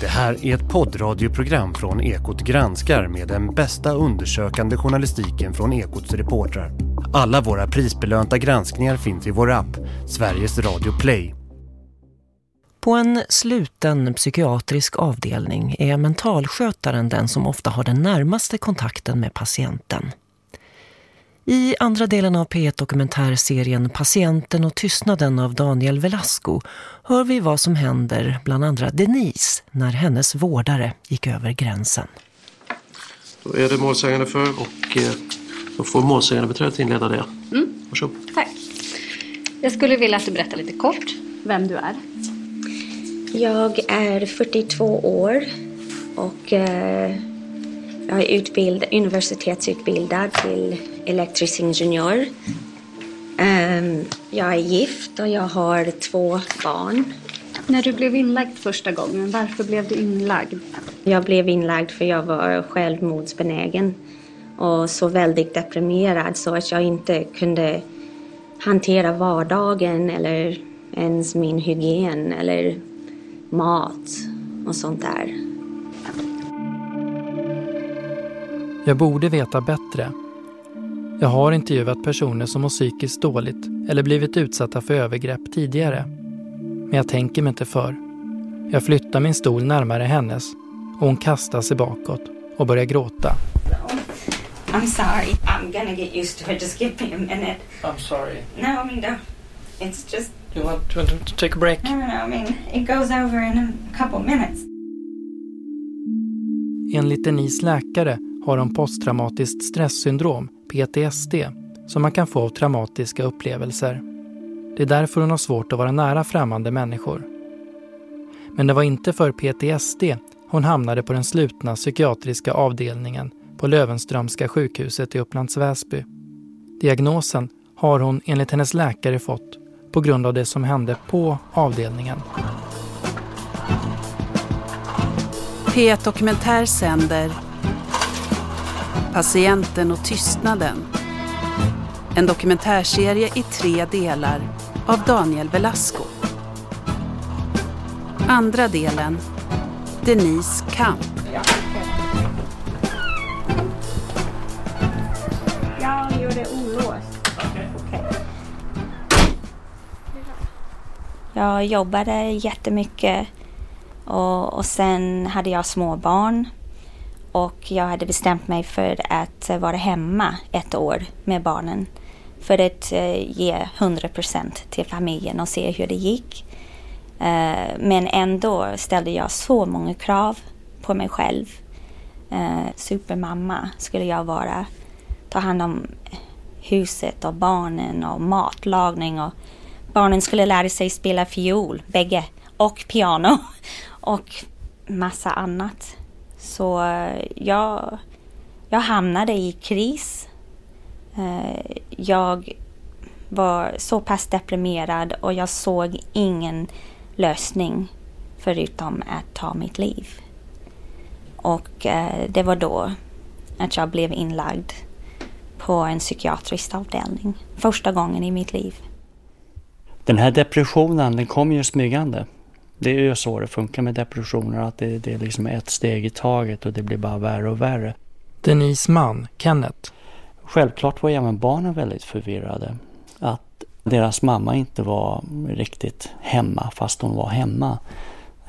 Det här är ett poddradioprogram från Ekot granskar med den bästa undersökande journalistiken från Ekots reportrar. Alla våra prisbelönta granskningar finns i vår app, Sveriges Radio Play. På en sluten psykiatrisk avdelning är mentalskötaren den som ofta har den närmaste kontakten med patienten. I andra delen av P1-dokumentärserien Patienten och tystnaden av Daniel Velasco hör vi vad som händer bland andra Denise när hennes vårdare gick över gränsen. Då är det målsägande för och eh, då får målsägande beträdet inleda det. Mm. Varsågod. Tack. Jag skulle vilja att du berättar lite kort vem du är. Jag är 42 år och eh, jag är utbild, universitetsutbildad till elektrisk ingenjör. Um, jag är gift och jag har två barn. När du blev inlagd första gången, varför blev du inlagd? Jag blev inlagd för jag var självmordsbenägen och så väldigt deprimerad så att jag inte kunde hantera vardagen eller ens min hygien eller mat och sånt där. Jag borde veta bättre. Jag har intervjuat personer som mår psykiskt dåligt eller blivit utsatta för övergrepp tidigare. Men jag tänker mig inte för. Jag flyttar min stol närmare hennes och hon kastar sig bakåt och börjar gråta. I'm sorry. I'm gonna get used to it. Just give me a minute. I'm sorry. No, I mean, no. It's just... You want to, to take a break? No, no, no. I mean, it goes over in a couple minutes. Enligt Denise läkare har hon posttraumatiskt stresssyndrom, PTSD, som man kan få av traumatiska upplevelser. Det är därför hon har svårt att vara nära främmande människor. Men det var inte för PTSD hon hamnade på den slutna psykiatriska avdelningen på Lövenströmska sjukhuset i Upplands Väsby. Diagnosen har hon enligt hennes läkare fått på grund av det som hände på avdelningen. P1 Dokumentär sänder Patienten och tystnaden. En dokumentärserie i tre delar av Daniel Velasco. Andra delen Denise Kamp. Jag gjorde olåst. Jag jobbade jättemycket och, och sen hade jag små barn. Och jag hade bestämt mig för att vara hemma ett år med barnen. För att eh, ge 100 procent till familjen och se hur det gick. Eh, men ändå ställde jag så många krav på mig själv. Eh, supermamma skulle jag vara. Ta hand om huset och barnen och matlagning. Och barnen skulle lära sig spela fiol, bägge. Och piano. Och massa annat. Så jag, jag hamnade i kris. Eh, jag var så pass deprimerad och jag såg ingen lösning förutom att ta mitt liv. Och eh, det var då att jag blev inlagd på en psykiatrisk avdelning. Första gången i mitt liv. Den här depressionen den kom ju smygande. Det är ju så det funkar med depressioner, att det, det är liksom ett steg i taget och det blir bara värre och värre. Denise man, Kenneth. Självklart var även barnen väldigt förvirrade. Att deras mamma inte var riktigt hemma fast hon var hemma.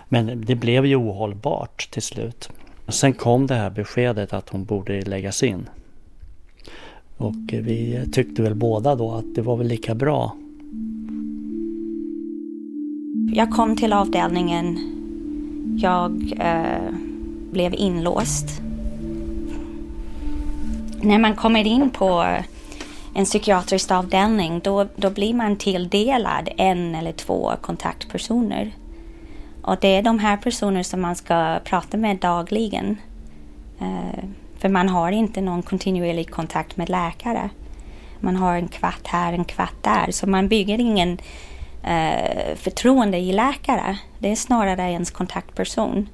Men det blev ju ohållbart till slut. Sen kom det här beskedet att hon borde läggas in. Och vi tyckte väl båda då att det var väl lika bra jag kom till avdelningen. Jag eh, blev inlåst. När man kommer in på en psykiatrisk avdelning då, då blir man tilldelad en eller två kontaktpersoner. Och det är de här personerna som man ska prata med dagligen. Eh, för man har inte någon kontinuerlig kontakt med läkare. Man har en kvart här, en kvart där. Så man bygger ingen eh, förtroende i läkare. Det är snarare ens kontaktperson.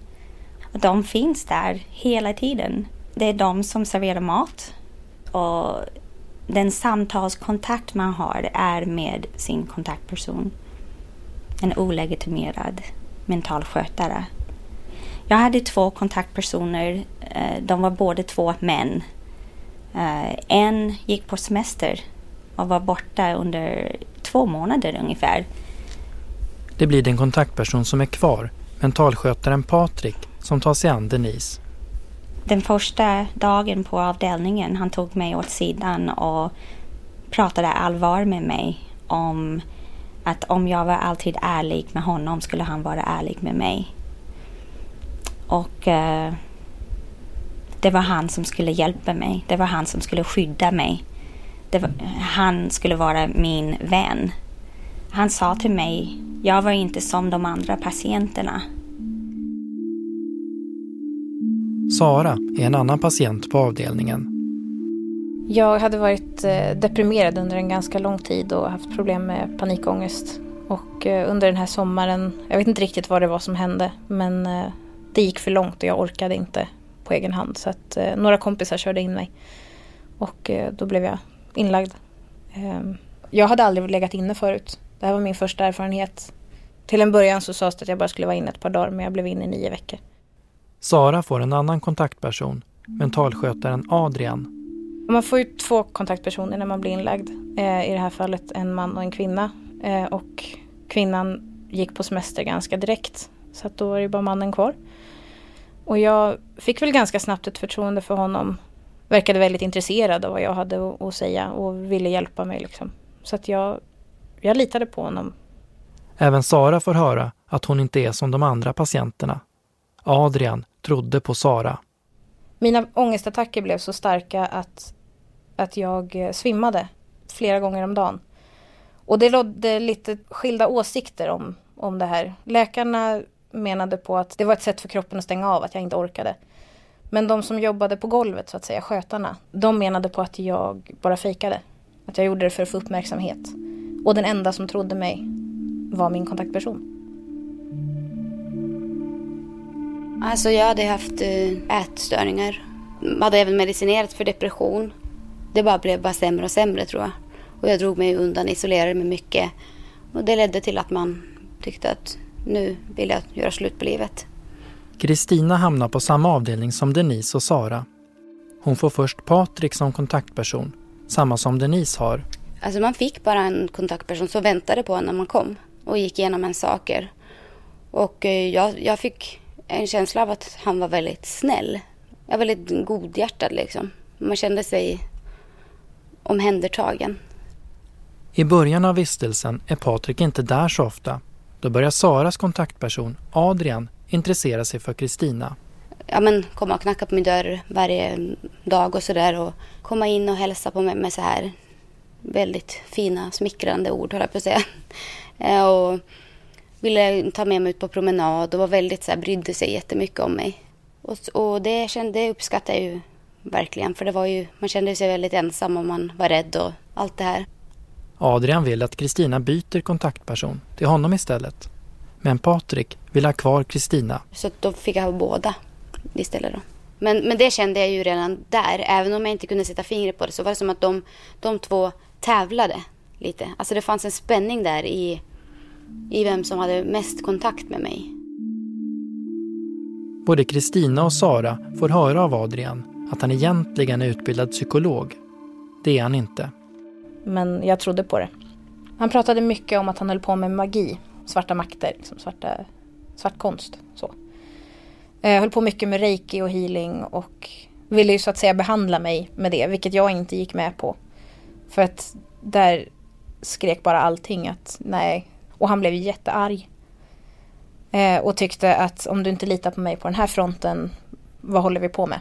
Och de finns där hela tiden. Det är de som serverar mat. Och den samtalskontakt man har är med sin kontaktperson. En olegitimerad mentalskötare. Jag hade två kontaktpersoner. Eh, de var båda två män. Eh, en gick på semester och var borta under två månader ungefär. Det blir den kontaktperson som är kvar, mentalskötaren Patrik, som tar sig an Denise. Den första dagen på avdelningen, han tog mig åt sidan och pratade allvar med mig om att om jag var alltid ärlig med honom skulle han vara ärlig med mig. Och eh, det var han som skulle hjälpa mig. Det var han som skulle skydda mig. Var, han skulle vara min vän. Han sa till mig, jag var inte som de andra patienterna. Sara är en annan patient på avdelningen. Jag hade varit eh, deprimerad under en ganska lång tid och haft problem med panikångest. Och eh, under den här sommaren, jag vet inte riktigt vad det var som hände, men eh, det gick för långt och jag orkade inte på egen hand. Så att några kompisar körde in mig. Och då blev jag inlagd. Ehm, jag hade aldrig legat inne förut. Det här var min första erfarenhet. Till en början så sades det att jag bara skulle vara inne ett par dagar men jag blev inne i nio veckor. Sara får en annan kontaktperson, mentalskötaren Adrian. Man får ju två kontaktpersoner när man blir inlagd. Eh, I det här fallet en man och en kvinna. Eh, och kvinnan gick på semester ganska direkt. Så att då var det bara mannen kvar. Och jag fick väl ganska snabbt ett förtroende för honom. Verkade väldigt intresserad av vad jag hade att säga och ville hjälpa mig. Liksom. Så att jag, jag litade på honom. Även Sara får höra att hon inte är som de andra patienterna. Adrian trodde på Sara. Mina ångestattacker blev så starka att, att jag eh, svimmade flera gånger om dagen. Och det rådde lite skilda åsikter om, om det här. Läkarna menade på att det var ett sätt för kroppen att stänga av, att jag inte orkade. Men de som jobbade på golvet, så att säga, skötarna, de menade på att jag bara fejkade. Att jag gjorde det för att få uppmärksamhet. Och den enda som trodde mig var min kontaktperson. Alltså jag hade haft eh, ätstörningar. Jag hade även medicinerat för depression. Det bara blev bara sämre och sämre tror jag. Och jag drog mig undan, isolerade mig mycket. Och det ledde till att man tyckte att nu vill jag göra slut på livet. Kristina hamnar på samma avdelning som Denise och Sara. Hon får först Patrik som kontaktperson, samma som Denise har. Alltså man fick bara en kontaktperson som väntade på en när man kom och gick igenom en saker. Och eh, jag, jag fick en känsla av att han var väldigt snäll. Jag var väldigt godhjärtad liksom. Man kände sig omhändertagen. I början av vistelsen är Patrik inte där så ofta. Då börjar Saras kontaktperson, Adrian, intressera sig för Kristina. Ja men komma och knacka på min dörr varje dag och sådär och komma in och hälsa på mig med så här väldigt fina smickrande ord höll jag på att säga. Eh, och ville ta med mig ut på promenad och var väldigt så här, brydde sig jättemycket om mig. Och, och det, kände, det uppskattade jag ju verkligen för det var ju, man kände sig väldigt ensam och man var rädd och allt det här. Adrian vill att Kristina byter kontaktperson till honom istället. Men Patrik vill ha kvar Kristina. Så då fick jag ha båda istället då. Men, men det kände jag ju redan där. Även om jag inte kunde sätta fingret på det så var det som att de, de två tävlade lite. Alltså det fanns en spänning där i i vem som hade mest kontakt med mig. Både Kristina och Sara får höra av Adrian att han egentligen är utbildad psykolog. Det är han inte. Men jag trodde på det. Han pratade mycket om att han höll på med magi, svarta makter, liksom svarta, svart konst. Så. Jag höll på mycket med reiki och healing och ville ju så att säga behandla mig med det, vilket jag inte gick med på. För att där skrek bara allting att nej, och han blev jättearg. Eh, och tyckte att om du inte litar på mig på den här fronten, vad håller vi på med?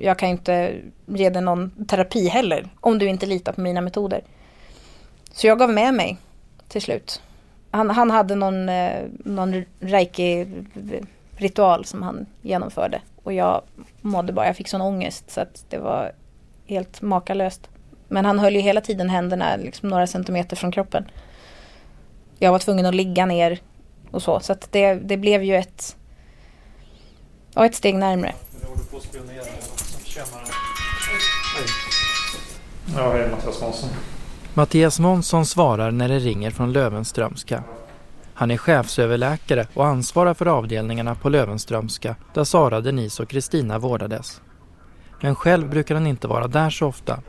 Jag kan ju inte ge dig någon terapi heller om du inte litar på mina metoder. Så jag gav med mig till slut. Han, han hade någon, eh, någon reiki-ritual som han genomförde. Och jag mådde bara, jag fick sån ångest så att det var helt makalöst. Men han höll ju hela tiden händerna liksom några centimeter från kroppen jag var tvungen att ligga ner och så. Så att det, det blev ju ett, ja, ett steg närmre. Ja, hej Mattias Månsson. Mattias Månsson svarar när det ringer från Lövenströmska. Han är chefsöverläkare och ansvarar för avdelningarna på Lövenströmska där Sara, Denise och Kristina vårdades. Men själv brukar han inte vara där så ofta.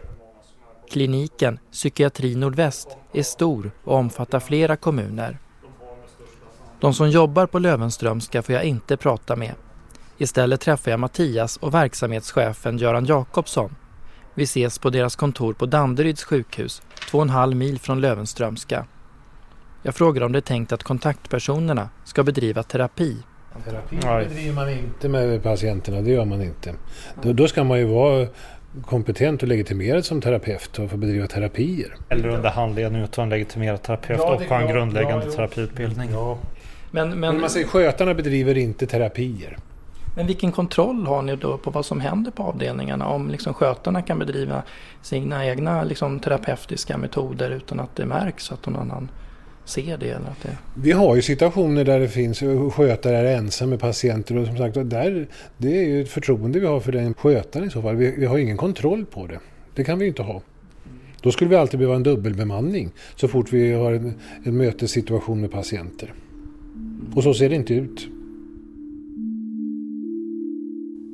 Kliniken Psykiatri Nordväst är stor och omfattar flera kommuner. De som jobbar på Lövenströmska får jag inte prata med. Istället träffar jag Mattias och verksamhetschefen Göran Jakobsson. Vi ses på deras kontor på Danderyds sjukhus, två och en halv mil från Lövenströmska. Jag frågar om det är tänkt att kontaktpersonerna ska bedriva terapi. Terapi bedriver man inte med patienterna, det gör man inte. Då, då ska man ju vara kompetent och legitimerad som terapeut och få bedriva terapier. Eller under handledning av en legitimerad terapeut ja, och ha en grundläggande ja, terapiutbildning. Ja. Men, men, men man säger skötarna bedriver inte terapier. Men vilken kontroll har ni då på vad som händer på avdelningarna? Om liksom skötarna kan bedriva sina egna liksom terapeutiska metoder utan att det märks att någon annan ser det, eller att det... Vi har ju situationer där det finns skötare är ensam med patienter och som sagt där, det är ju ett förtroende vi har för den skötaren i så fall. Vi, vi har ingen kontroll på det. Det kan vi inte ha. Då skulle vi alltid behöva en dubbelbemanning så fort vi har en, en mötessituation med patienter. Och så ser det inte ut.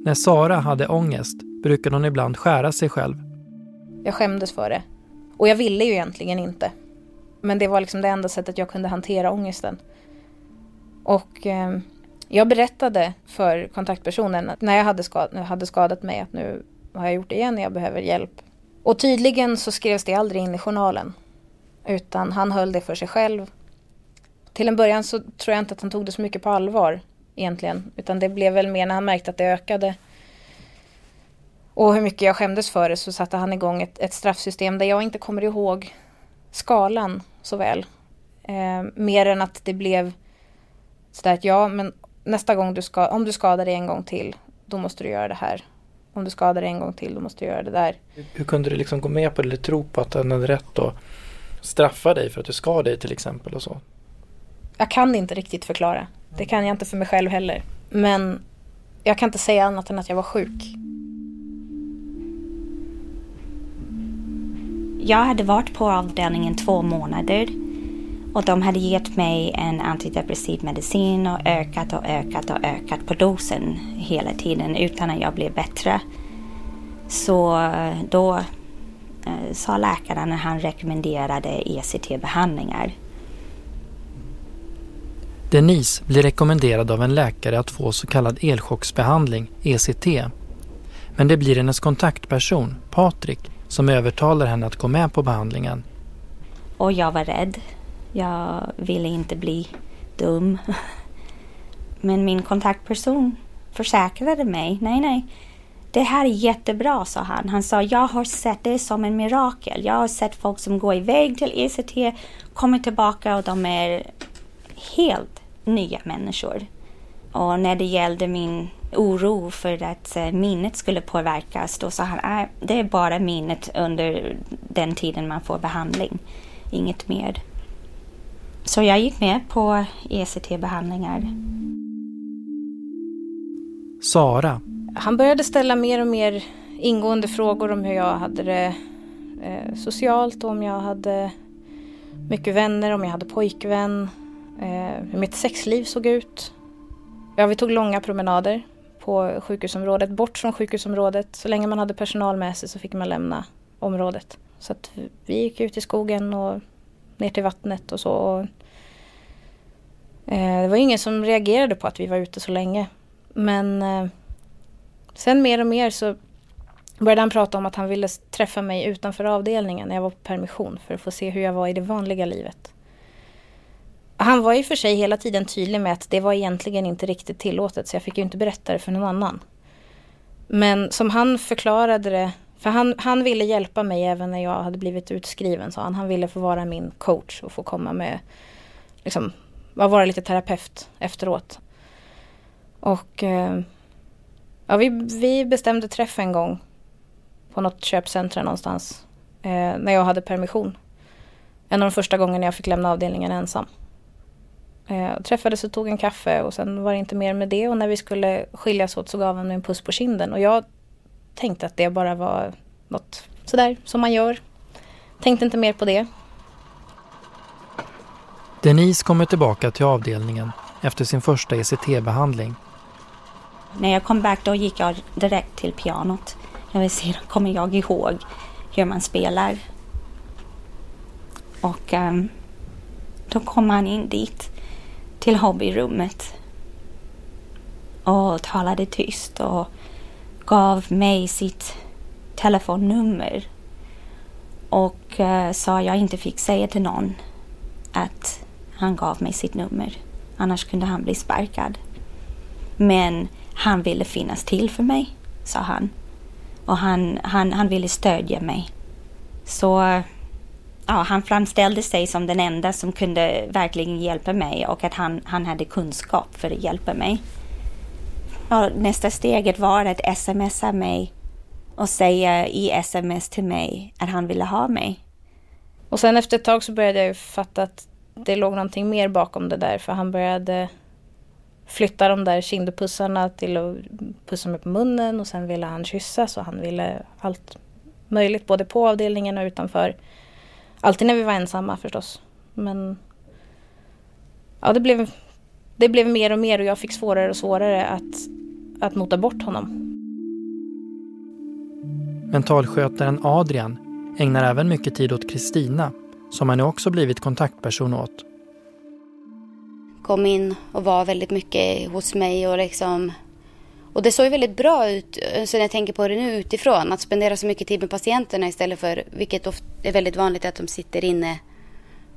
När Sara hade ångest brukade hon ibland skära sig själv. Jag skämdes för det. Och jag ville ju egentligen inte. Men det var liksom det enda sättet jag kunde hantera ångesten. Och eh, jag berättade för kontaktpersonen att när jag hade, skad hade skadat mig att nu har jag gjort det igen, jag behöver hjälp. Och tydligen så skrevs det aldrig in i journalen. Utan han höll det för sig själv. Till en början så tror jag inte att han tog det så mycket på allvar egentligen. Utan det blev väl mer när han märkte att det ökade. Och hur mycket jag skämdes för det så satte han igång ett, ett straffsystem där jag inte kommer ihåg skalan så väl. Eh, mer än att det blev sådär att ja, men nästa gång du ska, om du skadar dig en gång till, då måste du göra det här. Om du skadar dig en gång till, då måste du göra det där. Hur kunde du liksom gå med på det eller tro på att han hade rätt att straffa dig för att du skadade dig till exempel och så? Jag kan inte riktigt förklara. Det kan jag inte för mig själv heller. Men jag kan inte säga annat än att jag var sjuk. Jag hade varit på avdelningen två månader och de hade gett mig en antidepressiv medicin och ökat och ökat och ökat på dosen hela tiden utan att jag blev bättre. Så eh, då eh, sa läkaren när han rekommenderade ECT-behandlingar. Denise blir rekommenderad av en läkare att få så kallad elchocksbehandling, ECT. Men det blir hennes kontaktperson, Patrik, som övertalar henne att gå med på behandlingen. Och jag var rädd. Jag ville inte bli dum. Men min kontaktperson försäkrade mig. Nej, nej. Det här är jättebra, sa han. Han sa, jag har sett det som en mirakel. Jag har sett folk som går iväg till ECT, kommer tillbaka och de är helt nya människor. Och när det gällde min oro för att eh, minnet skulle påverkas, då sa han att det är bara minnet under den tiden man får behandling, inget mer. Så jag gick med på ECT-behandlingar. Sara. Han började ställa mer och mer ingående frågor om hur jag hade det eh, socialt, om jag hade mycket vänner, om jag hade pojkvän, eh, hur mitt sexliv såg ut. Ja, vi tog långa promenader på sjukhusområdet, bort från sjukhusområdet. Så länge man hade personal med sig så fick man lämna området. Så att vi gick ut i skogen och ner till vattnet och så. Och, eh, det var ingen som reagerade på att vi var ute så länge. Men eh, sen mer och mer så började han prata om att han ville träffa mig utanför avdelningen när jag var på permission för att få se hur jag var i det vanliga livet. Han var ju för sig hela tiden tydlig med att det var egentligen inte riktigt tillåtet så jag fick ju inte berätta det för någon annan. Men som han förklarade det, för han, han ville hjälpa mig även när jag hade blivit utskriven sa han. Han ville få vara min coach och få komma med, liksom, vara lite terapeut efteråt. Och eh, ja, vi, vi bestämde träff en gång på något köpcentra någonstans eh, när jag hade permission. En av de första gångerna jag fick lämna avdelningen ensam. Eh, träffades och tog en kaffe och sen var det inte mer med det och när vi skulle skiljas åt så gav han mig en puss på kinden och jag tänkte att det bara var något sådär som man gör. Tänkte inte mer på det. Denise kommer tillbaka till avdelningen efter sin första ECT-behandling. När jag kom back då gick jag direkt till pianot. Jag vill se, då kommer jag ihåg hur man spelar. Och um, då kom han in dit till hobbyrummet och talade tyst och gav mig sitt telefonnummer och uh, sa jag inte fick säga till någon att han gav mig sitt nummer. Annars kunde han bli sparkad. Men han ville finnas till för mig, sa han. Och han, han, han ville stödja mig. Så ja, han framställde sig som den enda som kunde verkligen hjälpa mig och att han, han hade kunskap för att hjälpa mig. Ja, nästa steget var att smsa mig och säga i sms till mig att han ville ha mig. Och sen efter ett tag så började jag fatta att det låg någonting mer bakom det där för han började flytta de där kindpussarna till att pussa mig på munnen och sen ville han kyssa så han ville allt möjligt både på avdelningen och utanför. Alltid när vi var ensamma förstås. Men ja, det blev, det blev mer och mer och jag fick svårare och svårare att, att mota bort honom. Mentalskötaren Adrian ägnar även mycket tid åt Kristina som han nu också blivit kontaktperson åt. Kom in och var väldigt mycket hos mig och liksom och det såg ju väldigt bra ut, eh, så när jag tänker på det nu utifrån, att spendera så mycket tid med patienterna istället för, vilket är väldigt vanligt, att de sitter inne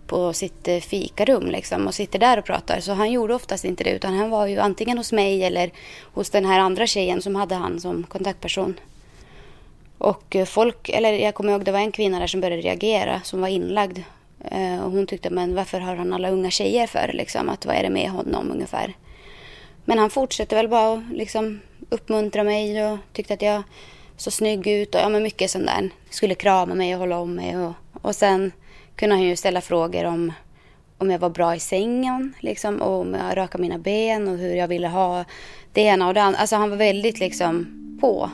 på sitt eh, fikarum liksom och sitter där och pratar. Så han gjorde oftast inte det utan han var ju antingen hos mig eller hos den här andra tjejen som hade han som kontaktperson. Och eh, folk, eller jag kommer ihåg det var en kvinna där som började reagera som var inlagd. Och hon tyckte men varför har han alla unga tjejer för liksom? Att vad är det med honom ungefär? Men han fortsatte väl bara att liksom uppmuntra mig och tyckte att jag så snygg ut och ja men mycket sånt där. Skulle krama mig och hålla om mig och, och sen kunde han ju ställa frågor om om jag var bra i sängen liksom och om jag rökade mina ben och hur jag ville ha det ena och det andra. Alltså han var väldigt liksom på.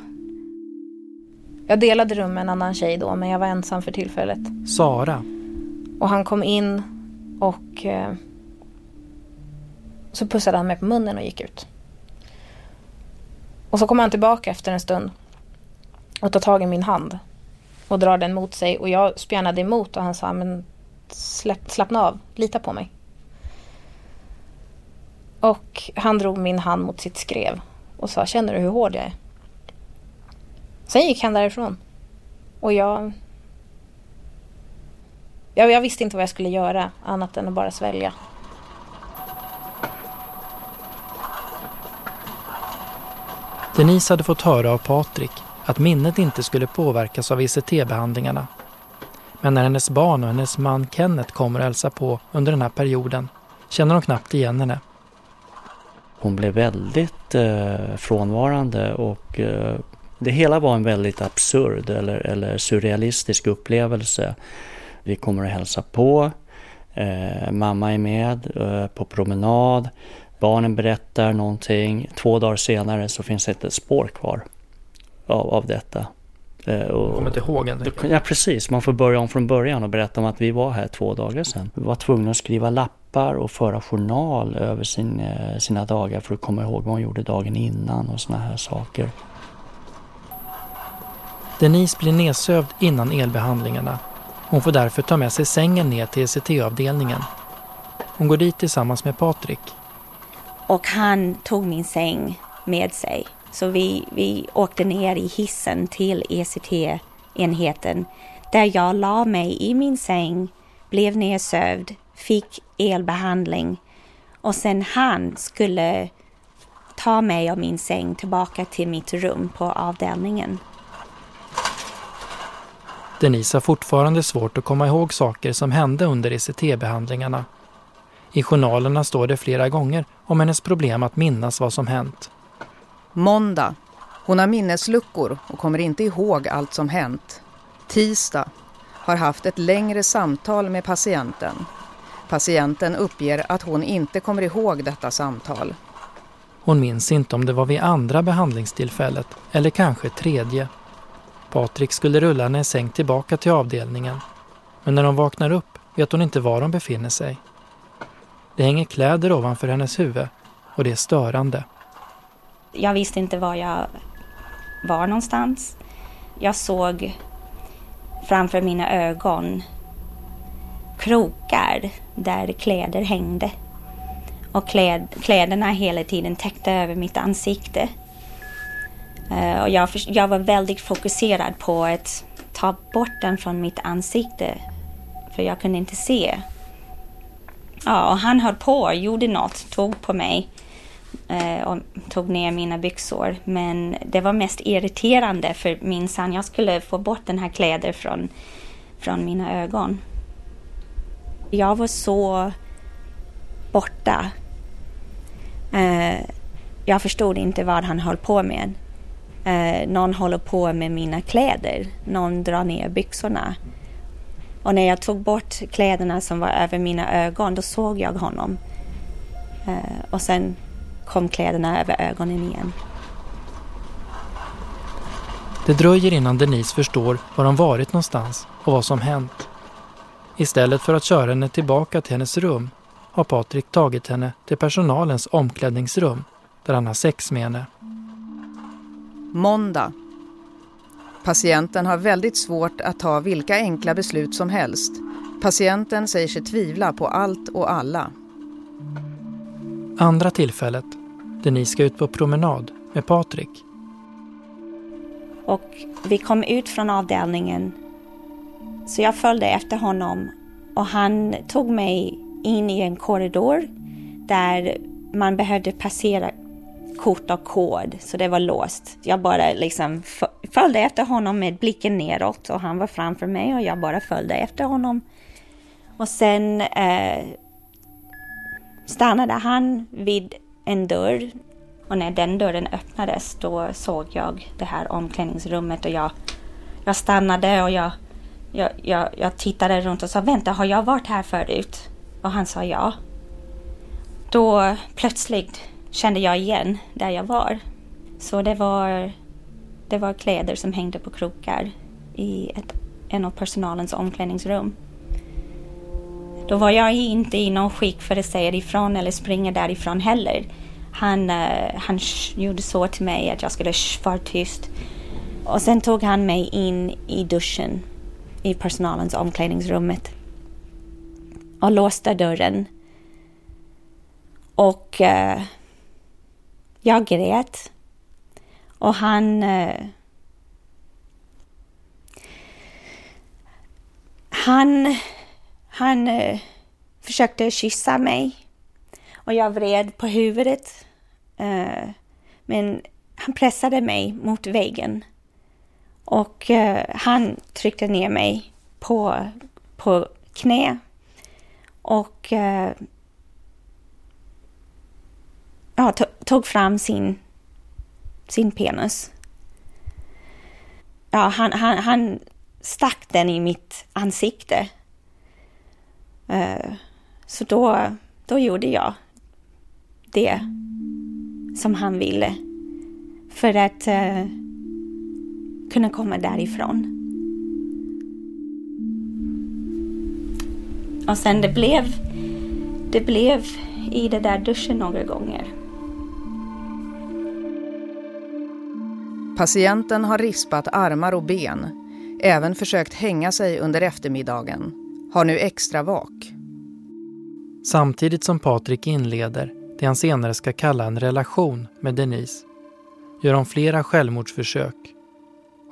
Jag delade rum med en annan tjej då men jag var ensam för tillfället. Sara. Och han kom in och eh, så pussade han mig på munnen och gick ut. Och så kom han tillbaka efter en stund och tar tag i min hand och drar den mot sig och jag spjärnade emot och han sa men släpp, slappna av, lita på mig. Och han drog min hand mot sitt skrev och sa känner du hur hård jag är? Sen gick han därifrån. Och jag... Jag, jag visste inte vad jag skulle göra annat än att bara svälja. Denise hade fått höra av Patrik att minnet inte skulle påverkas av ECT-behandlingarna. Men när hennes barn och hennes man Kenneth kommer och hälsar på under den här perioden känner de knappt igen henne. Hon blev väldigt eh, frånvarande och eh, det hela var en väldigt absurd eller, eller surrealistisk upplevelse. Vi kommer att hälsa på, eh, mamma är med eh, på promenad, barnen berättar någonting. Två dagar senare så finns det ett spår kvar av, av detta. Eh, och, kommer inte ihåg helt Ja precis, man får börja om från början och berätta om att vi var här två dagar sedan. Vi var tvungna att skriva lappar och föra journal över sin, eh, sina dagar för att komma ihåg vad hon gjorde dagen innan och såna här saker. Denise blir nedsövd innan elbehandlingarna. Hon får därför ta med sig sängen ner till ECT-avdelningen. Hon går dit tillsammans med Patrik. Och han tog min säng med sig. Så vi, vi åkte ner i hissen till ECT-enheten där jag la mig i min säng, blev nedsövd, fick elbehandling och sen han skulle ta mig och min säng tillbaka till mitt rum på avdelningen. Denise har fortfarande svårt att komma ihåg saker som hände under ECT-behandlingarna. I journalerna står det flera gånger om hennes problem att minnas vad som hänt. Måndag. Hon har minnesluckor och kommer inte ihåg allt som hänt. Tisdag. Har haft ett längre samtal med patienten. Patienten uppger att hon inte kommer ihåg detta samtal. Hon minns inte om det var vid andra behandlingstillfället eller kanske tredje. Patrik skulle rulla henne i säng tillbaka till avdelningen. Men när de vaknar upp vet hon inte var de befinner sig. Det hänger kläder ovanför hennes huvud och det är störande. Jag visste inte var jag var någonstans. Jag såg framför mina ögon krokar där kläder hängde. Och kläd, kläderna hela tiden täckte över mitt ansikte. Uh, och jag, jag var väldigt fokuserad på att ta bort den från mitt ansikte. För jag kunde inte se. Ja, och han höll på, gjorde något, tog på mig eh, och tog ner mina byxor. Men det var mest irriterande för minsann, jag skulle få bort den här kläder från, från mina ögon. Jag var så borta. Eh, jag förstod inte vad han höll på med. Eh, någon håller på med mina kläder. Någon drar ner byxorna. Och när jag tog bort kläderna som var över mina ögon, då såg jag honom. Uh, och sen kom kläderna över ögonen igen. Det dröjer innan Denise förstår var de varit någonstans och vad som hänt. Istället för att köra henne tillbaka till hennes rum har Patrik tagit henne till personalens omklädningsrum där han har sex med henne. Måndag. Patienten har väldigt svårt att ta vilka enkla beslut som helst. Patienten säger sig tvivla på allt och alla. Andra tillfället. Denise ska ut på promenad med Patrik. Och vi kom ut från avdelningen så jag följde efter honom och han tog mig in i en korridor där man behövde passera kort och kod, så det var låst. Jag bara liksom följde efter honom med blicken neråt och han var framför mig och jag bara följde efter honom. Och sen eh, stannade han vid en dörr och när den dörren öppnades då såg jag det här omklädningsrummet och jag, jag stannade och jag, jag, jag, jag tittade runt och sa vänta, har jag varit här förut? Och han sa ja. Då plötsligt kände jag igen där jag var. Så det var, det var kläder som hängde på krokar i ett, en av personalens omklädningsrum. Då var jag inte i någon skick för att säga ifrån eller springa därifrån heller. Han, uh, han gjorde så till mig att jag skulle vara tyst. Och sen tog han mig in i duschen i personalens omklädningsrummet och låste dörren. Och uh, jag grät. Och han... Eh, han han eh, försökte kyssa mig och jag vred på huvudet. Eh, men han pressade mig mot väggen och eh, han tryckte ner mig på, på knä och eh, ja, tog fram sin, sin penis. Ja, han, han, han stack den i mitt ansikte. Uh, så då, då gjorde jag det som han ville för att uh, kunna komma därifrån. Och sen det blev, det blev i det där duschen några gånger. Patienten har rispat armar och ben, även försökt hänga sig under eftermiddagen, har nu extra vak. Samtidigt som Patrik inleder det han senare ska kalla en relation med Denise gör hon flera självmordsförsök.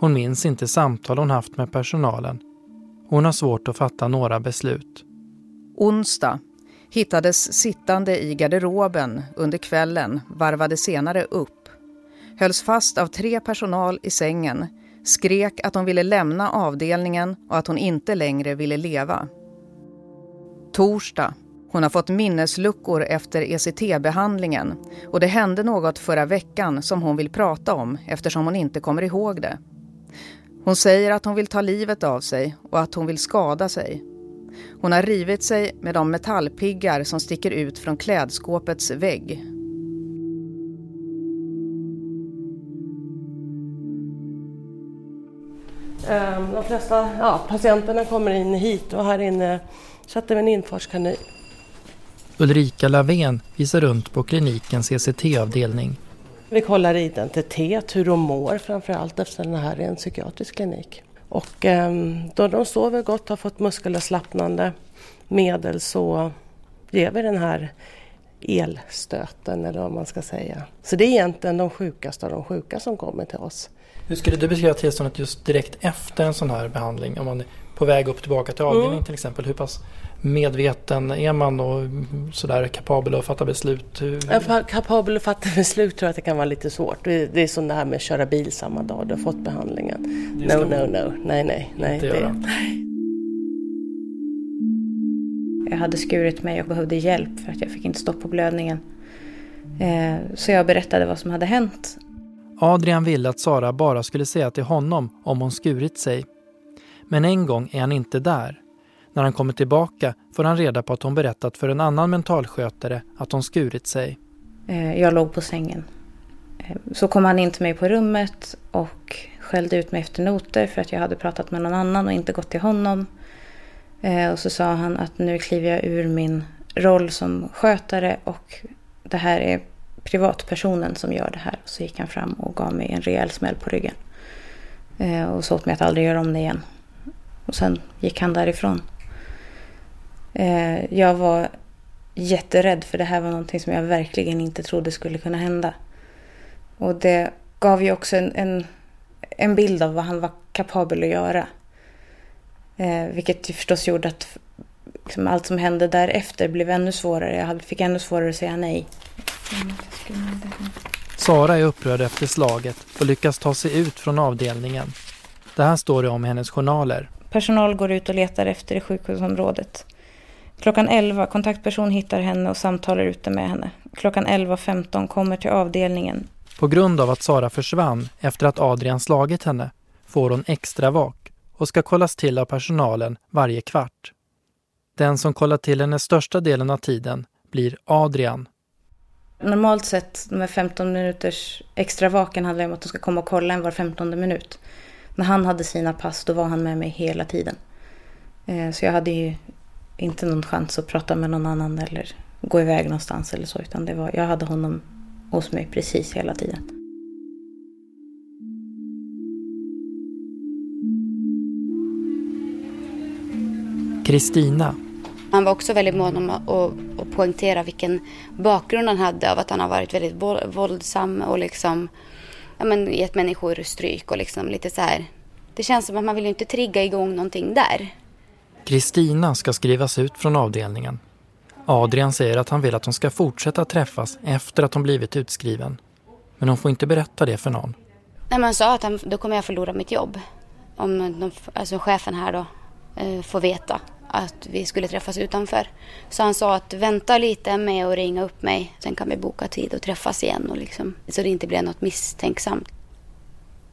Hon minns inte samtal hon haft med personalen. Hon har svårt att fatta några beslut. Onsdag hittades sittande i garderoben under kvällen, varvade senare upp hölls fast av tre personal i sängen, skrek att hon ville lämna avdelningen och att hon inte längre ville leva. Torsdag. Hon har fått minnesluckor efter ECT-behandlingen och det hände något förra veckan som hon vill prata om eftersom hon inte kommer ihåg det. Hon säger att hon vill ta livet av sig och att hon vill skada sig. Hon har rivit sig med de metallpiggar som sticker ut från klädskåpets vägg. De flesta ja, patienterna kommer in hit och här inne sätter vi en infartskanin. Ulrika Lavén visar runt på klinikens ECT-avdelning. Vi kollar identitet, hur de mår framförallt eftersom det här är en psykiatrisk klinik. Och eh, då de sover gott, har fått muskelavslappnande medel så ger vi den här elstöten eller vad man ska säga. Så det är egentligen de sjukaste av de sjuka som kommer till oss. Hur skulle du beskriva tillståndet just direkt efter en sån här behandling? Om man är på väg upp tillbaka till avdelning mm. till exempel. Hur pass medveten är man och sådär kapabel att fatta beslut? Hur... Kapabel att fatta beslut tror jag att det kan vara lite svårt. Det är som det här med att köra bil samma dag du har fått behandlingen. No, no, no. Nej, nej, nej. Det... Jag hade skurit mig och behövde hjälp för att jag fick inte stopp på blödningen. Eh, så jag berättade vad som hade hänt. Adrian ville att Sara bara skulle säga till honom om hon skurit sig. Men en gång är han inte där. När han kommer tillbaka får han reda på att hon berättat för en annan mentalskötare att hon skurit sig. Eh, jag låg på sängen. Eh, så kom han in till mig på rummet och skällde ut mig efter noter för att jag hade pratat med någon annan och inte gått till honom. Eh, och så sa han att nu kliver jag ur min roll som skötare och det här är privatpersonen som gör det här. Så gick han fram och gav mig en rejäl smäll på ryggen. Eh, och sa åt mig att aldrig göra om det igen. Och sen gick han därifrån. Eh, jag var jätterädd för det här var någonting som jag verkligen inte trodde skulle kunna hända. Och det gav ju också en, en, en bild av vad han var kapabel att göra. Eh, vilket ju förstås gjorde att liksom, allt som hände därefter blev ännu svårare. Jag fick ännu svårare att säga nej. Sara är upprörd efter slaget och lyckas ta sig ut från avdelningen. Det här står det om i hennes journaler. Personal går ut och letar efter i sjukhusområdet. Klockan 11, kontaktperson hittar henne och samtalar ute med henne. Klockan 11.15 kommer till avdelningen. På grund av att Sara försvann efter att Adrian slagit henne får hon extra vak och ska kollas till av personalen varje kvart. Den som kollar till henne största delen av tiden blir Adrian. Normalt sett, här 15 minuters extra vaken handlar om att de ska komma och kolla en var 15 minut. När han hade sina pass, då var han med mig hela tiden. Eh, så jag hade ju inte någon chans att prata med någon annan eller gå iväg någonstans eller så. Utan det var, jag hade honom hos mig precis hela tiden. Kristina. Han var också väldigt mån om att, att, poängtera vilken bakgrund han hade av att han har varit väldigt våldsam och liksom ja, men, gett människor stryk och liksom lite så här. Det känns som att man vill inte trigga igång någonting där. Kristina ska skrivas ut från avdelningen. Adrian säger att han vill att de ska fortsätta träffas efter att hon blivit utskriven. Men hon får inte berätta det för någon. Nej, man sa att han, då kommer jag förlora mitt jobb. Om de, alltså chefen här då eh, får veta att vi skulle träffas utanför. Så han sa att vänta lite med att ringa upp mig. Sen kan vi boka tid och träffas igen. Och liksom, så det inte blir något misstänksamt.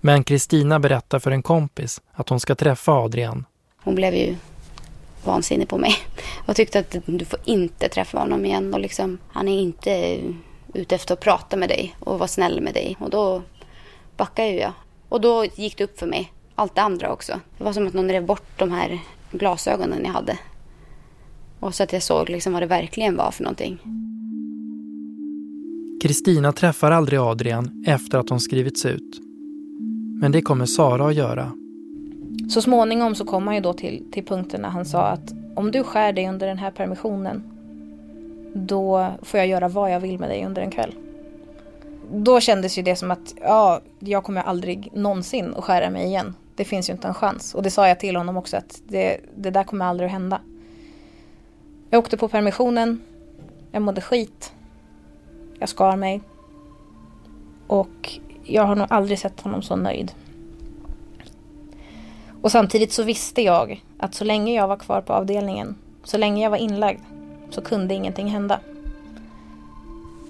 Men Kristina berättar för en kompis att hon ska träffa Adrian. Hon blev ju vansinnig på mig. Och tyckte att du får inte träffa honom igen. Och liksom, han är inte ute efter att prata med dig och vara snäll med dig. Och då backade jag. Och då gick det upp för mig. Allt det andra också. Det var som att någon rev bort de här glasögonen jag hade. Och så att jag såg liksom vad det verkligen var för någonting. Kristina träffar aldrig Adrian efter att hon skrivits ut. Men det kommer Sara att göra. Så småningom så kom han ju då till, till punkten när han sa att om du skär dig under den här permissionen då får jag göra vad jag vill med dig under en kväll. Då kändes ju det som att ja, jag kommer aldrig någonsin att skära mig igen. Det finns ju inte en chans. Och det sa jag till honom också att det, det där kommer aldrig att hända. Jag åkte på permissionen. Jag mådde skit. Jag skar mig. Och jag har nog aldrig sett honom så nöjd. Och samtidigt så visste jag att så länge jag var kvar på avdelningen, så länge jag var inlagd, så kunde ingenting hända.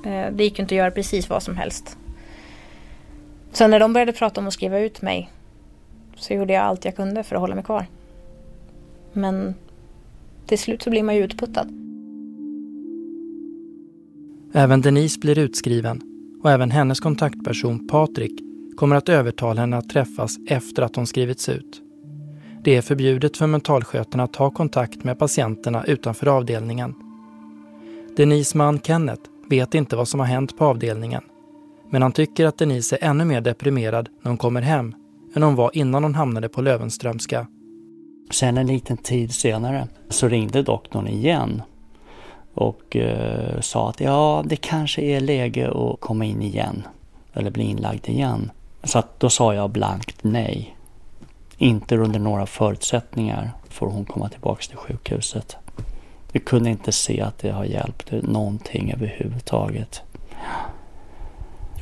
Eh, det gick ju inte att göra precis vad som helst. Så när de började prata om att skriva ut mig så gjorde jag allt jag kunde för att hålla mig kvar. Men till slut så blir man ju utputtad. Även Denise blir utskriven och även hennes kontaktperson Patrik kommer att övertala henne att träffas efter att hon skrivits ut. Det är förbjudet för mentalskötarna att ha kontakt med patienterna utanför avdelningen. Denise man Kenneth vet inte vad som har hänt på avdelningen. Men han tycker att Denise är ännu mer deprimerad när hon kommer hem än hon var innan hon hamnade på Löwenströmska. Sen en liten tid senare så ringde doktorn igen och eh, sa att ja, det kanske är läge att komma in igen eller bli inlagd igen. Så att då sa jag blankt nej. Inte under några förutsättningar får hon komma tillbaka till sjukhuset. Vi kunde inte se att det har hjälpt någonting överhuvudtaget.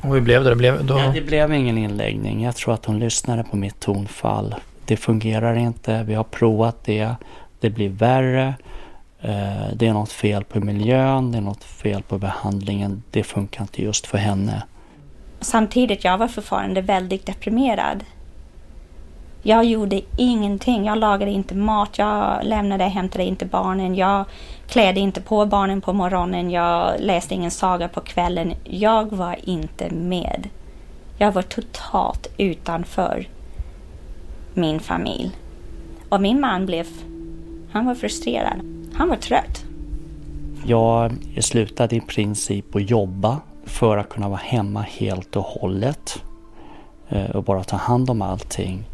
Och hur blev det? Det blev, då... ja, det blev ingen inläggning. Jag tror att hon lyssnade på mitt tonfall. Det fungerar inte. Vi har provat det. Det blir värre. Eh, det är något fel på miljön. Det är något fel på behandlingen. Det funkar inte just för henne. Samtidigt jag var fortfarande väldigt deprimerad. Jag gjorde ingenting. Jag lagade inte mat. Jag lämnade och hämtade inte barnen. Jag klädde inte på barnen på morgonen. Jag läste ingen saga på kvällen. Jag var inte med. Jag var totalt utanför min familj. Och min man blev... Han var frustrerad. Han var trött. Jag slutade i princip att jobba för att kunna vara hemma helt och hållet eh, och bara ta hand om allting.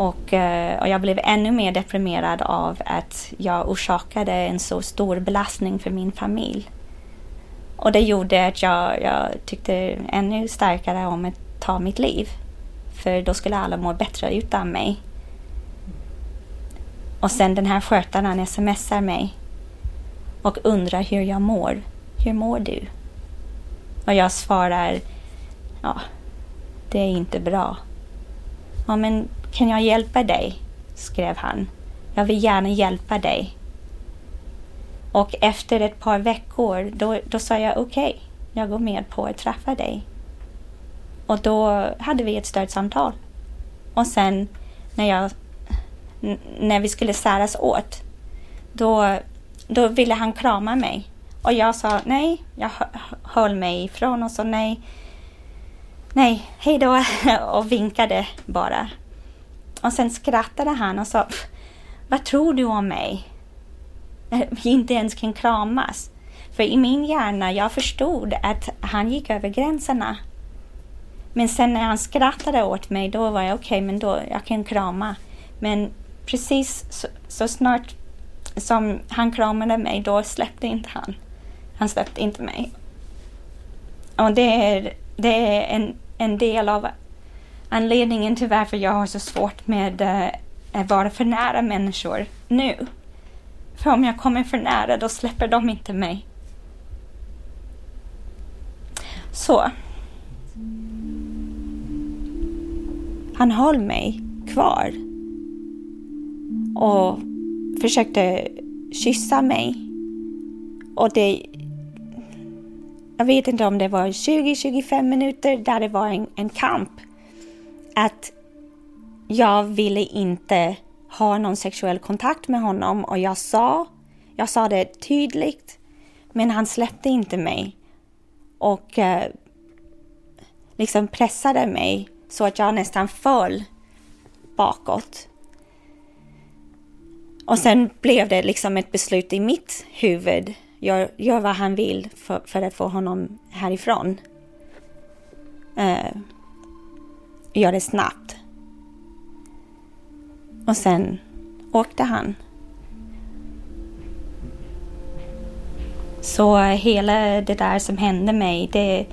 Och, eh, och, jag blev ännu mer deprimerad av att jag orsakade en så stor belastning för min familj. Och det gjorde att jag, jag tyckte ännu starkare om att ta mitt liv. För då skulle alla må bättre utan mig. Och sen den här skötaren smsar mig och undrar hur jag mår. Hur mår du? Och jag svarar, ja, det är inte bra. Ja, men kan jag hjälpa dig? skrev han. Jag vill gärna hjälpa dig. Och efter ett par veckor då, då sa jag okej, okay, jag går med på att träffa dig. Och då hade vi ett stödsamtal. Och sen när, jag, när vi skulle säras åt, då, då ville han krama mig. Och jag sa nej, jag höll mig ifrån och sa nej, nej, hej då och vinkade bara. Och sen skrattade han och sa, vad tror du om mig? Vi inte ens kan kramas. För i min hjärna, jag förstod att han gick över gränserna. Men sen när han skrattade åt mig, då var jag okej, okay, men då jag kan krama. Men precis så, så, snart som han kramade mig, då släppte inte han. Han släppte inte mig. Och det är, det är en, en del av anledningen till varför jag har så svårt med uh, att vara för nära människor nu. För om jag kommer för nära, då släpper de inte mig. Så. Han höll mig kvar och försökte kyssa mig. Och det... Jag vet inte om det var 20-25 minuter där det var en, en kamp. Att jag ville inte ha någon sexuell kontakt med honom och jag sa, jag sa det tydligt, men han släppte inte mig och eh, liksom pressade mig så att jag nästan föll bakåt. Och sen blev det liksom ett beslut i mitt huvud. Gör, gör vad han vill för, för att få honom härifrån. Eh, gör det snabbt. Och sen åkte han. Så hela det där som hände mig, det,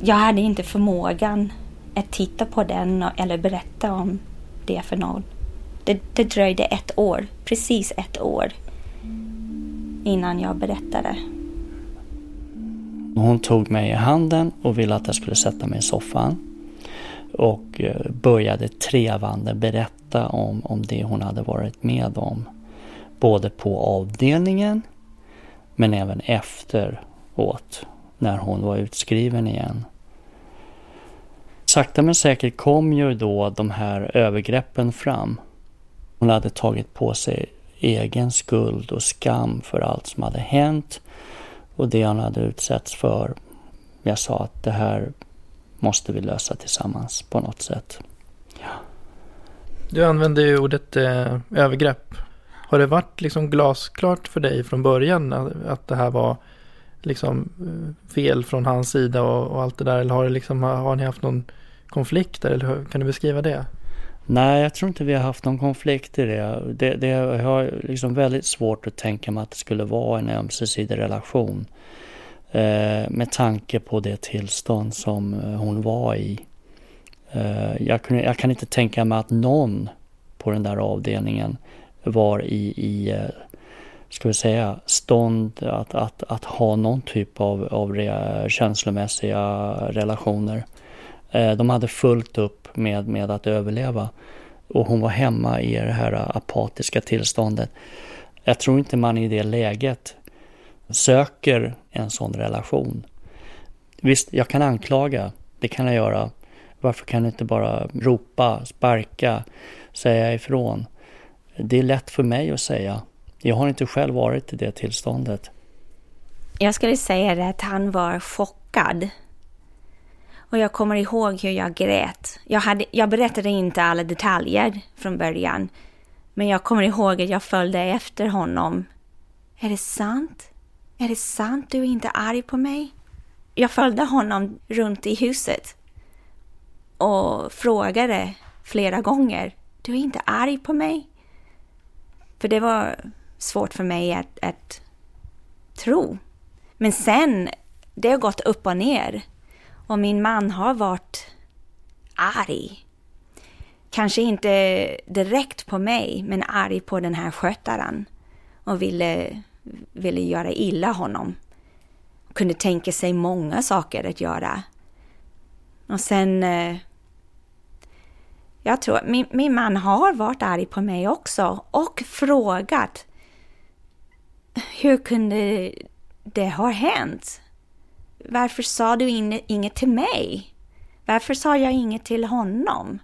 jag hade inte förmågan att titta på den eller berätta om det för någon. Det, det dröjde ett år, precis ett år, innan jag berättade. Hon tog mig i handen och ville att jag skulle sätta mig i soffan och eh, började trevande berätta om, om det hon hade varit med om. Både på avdelningen men även efteråt när hon var utskriven igen. Sakta men säkert kom ju då de här övergreppen fram. Hon hade tagit på sig egen skuld och skam för allt som hade hänt och det hon hade utsatts för. Jag sa att det här måste vi lösa tillsammans på något sätt. Ja. Du använde ju ordet eh, övergrepp. Har det varit liksom glasklart för dig från början att det här var liksom eh, fel från hans sida och, och allt det där? Eller har, det liksom, har ni haft någon konflikt där? Eller kan du beskriva det? Nej, jag tror inte vi har haft någon konflikt i det. det, det jag har liksom väldigt svårt att tänka mig att det skulle vara en ömsesidig relation. Eh, med tanke på det tillstånd som eh, hon var i. Eh, jag, kunde, jag, kan inte tänka mig att någon på den där avdelningen var i, i ska vi säga, stånd att, att, att ha någon typ av, av re, känslomässiga relationer. De hade fullt upp med, med att överleva och hon var hemma i det här apatiska tillståndet. Jag tror inte man i det läget söker en sån relation. Visst, jag kan anklaga, det kan jag göra. Varför kan du inte bara ropa, sparka, säga ifrån? Det är lätt för mig att säga. Jag har inte själv varit i det tillståndet. Jag skulle säga att han var chockad. Och jag kommer ihåg hur jag grät. Jag, hade, jag berättade inte alla detaljer från början. Men jag kommer ihåg att jag följde efter honom. Är det sant? Är det sant du är inte arg på mig? Jag följde honom runt i huset och frågade flera gånger. Du är inte arg på mig? För det var svårt för mig att, att tro. Men sen, det har gått upp och ner. Och min man har varit arg. Kanske inte direkt på mig, men arg på den här skötaren. Och ville, ville göra illa honom. Kunde tänka sig många saker att göra. Och sen eh, jag tror min, min man har varit arg på mig också och frågat hur kunde det ha hänt? Varför sa du inget till mig? Varför sa jag inget till honom?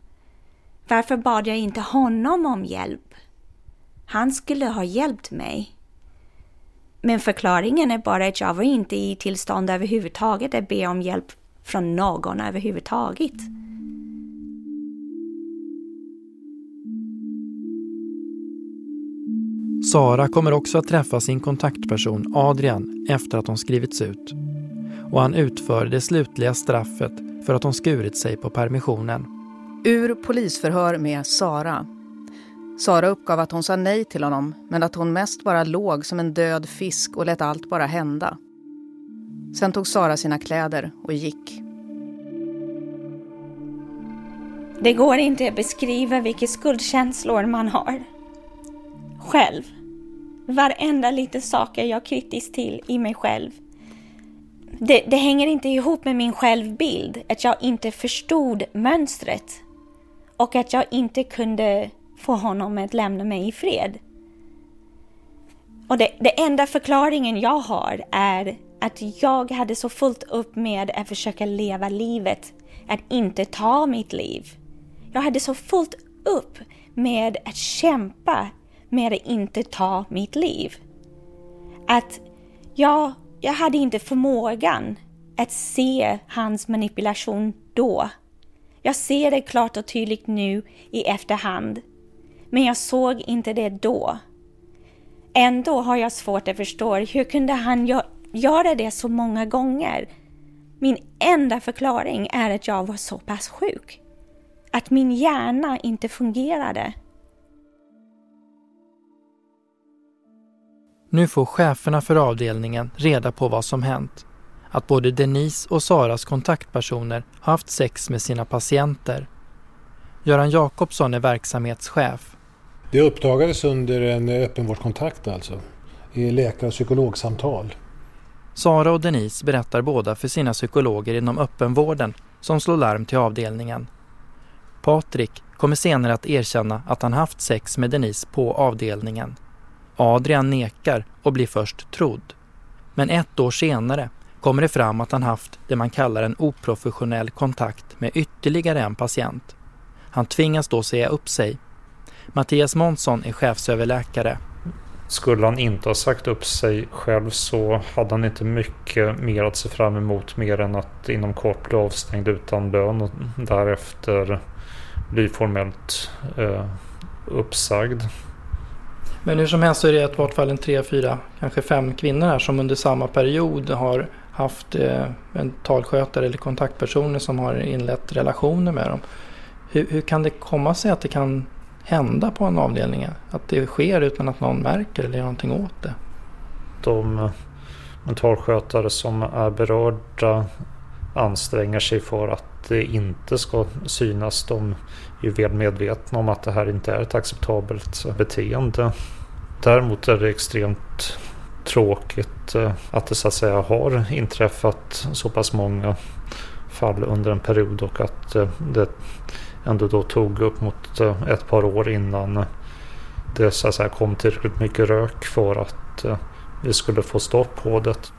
Varför bad jag inte honom om hjälp? Han skulle ha hjälpt mig. Men förklaringen är bara att jag var inte i tillstånd överhuvudtaget att be om hjälp från någon överhuvudtaget. Sara kommer också att träffa sin kontaktperson Adrian efter att hon skrivits ut. Och han utför det slutliga straffet för att hon skurit sig på permissionen. Ur polisförhör med Sara. Sara uppgav att hon sa nej till honom men att hon mest bara låg som en död fisk och lät allt bara hända. Sen tog Sara sina kläder och gick. Det går inte att beskriva vilka skuldkänslor man har själv. Varenda liten sak är jag kritisk till i mig själv. Det, det, hänger inte ihop med min självbild, att jag inte förstod mönstret och att jag inte kunde få honom att lämna mig i fred. Och det, det enda förklaringen jag har är att jag hade så fullt upp med att försöka leva livet, att inte ta mitt liv. Jag hade så fullt upp med att kämpa med att inte ta mitt liv. Att jag, jag hade inte förmågan att se hans manipulation då. Jag ser det klart och tydligt nu i efterhand. Men jag såg inte det då. Ändå har jag svårt att förstå hur kunde han gö göra det så många gånger? Min enda förklaring är att jag var så pass sjuk. Att min hjärna inte fungerade. Nu får cheferna för avdelningen reda på vad som hänt. Att både Denise och Saras kontaktpersoner har haft sex med sina patienter. Göran Jakobsson är verksamhetschef. Det uppdagades under en öppenvårdskontakt alltså, i läkar och psykologsamtal. Sara och Denise berättar båda för sina psykologer inom öppenvården som slår larm till avdelningen. Patrik kommer senare att erkänna att han haft sex med Denise på avdelningen. Adrian nekar och blir först trodd. Men ett år senare kommer det fram att han haft det man kallar en oprofessionell kontakt med ytterligare en patient. Han tvingas då säga upp sig. Mattias Månsson är chefsöverläkare. Skulle han inte ha sagt upp sig själv så hade han inte mycket mer att se fram emot mer än att inom kort bli avstängd utan lön och därefter bli formellt eh, uppsagd. Men hur som helst så är det i vart fall en tre, fyra, kanske fem kvinnor här som under samma period har haft eh, eller kontaktpersoner som har inlett relationer med dem. Hur, hur, kan det komma sig att det kan hända på en avdelning? Att det sker utan att någon märker eller gör någonting åt det? De eh, mentalskötare som är berörda anstränger sig för att det inte ska synas. De är väl medvetna om att det här inte är ett acceptabelt eh, beteende. Däremot är det extremt tråkigt eh, att det så att säga har inträffat så pass många fall under en period och att det ändå då tog upp mot eh, ett par år innan det så att säga kom tillräckligt mycket rök för att eh, vi skulle få stopp på det.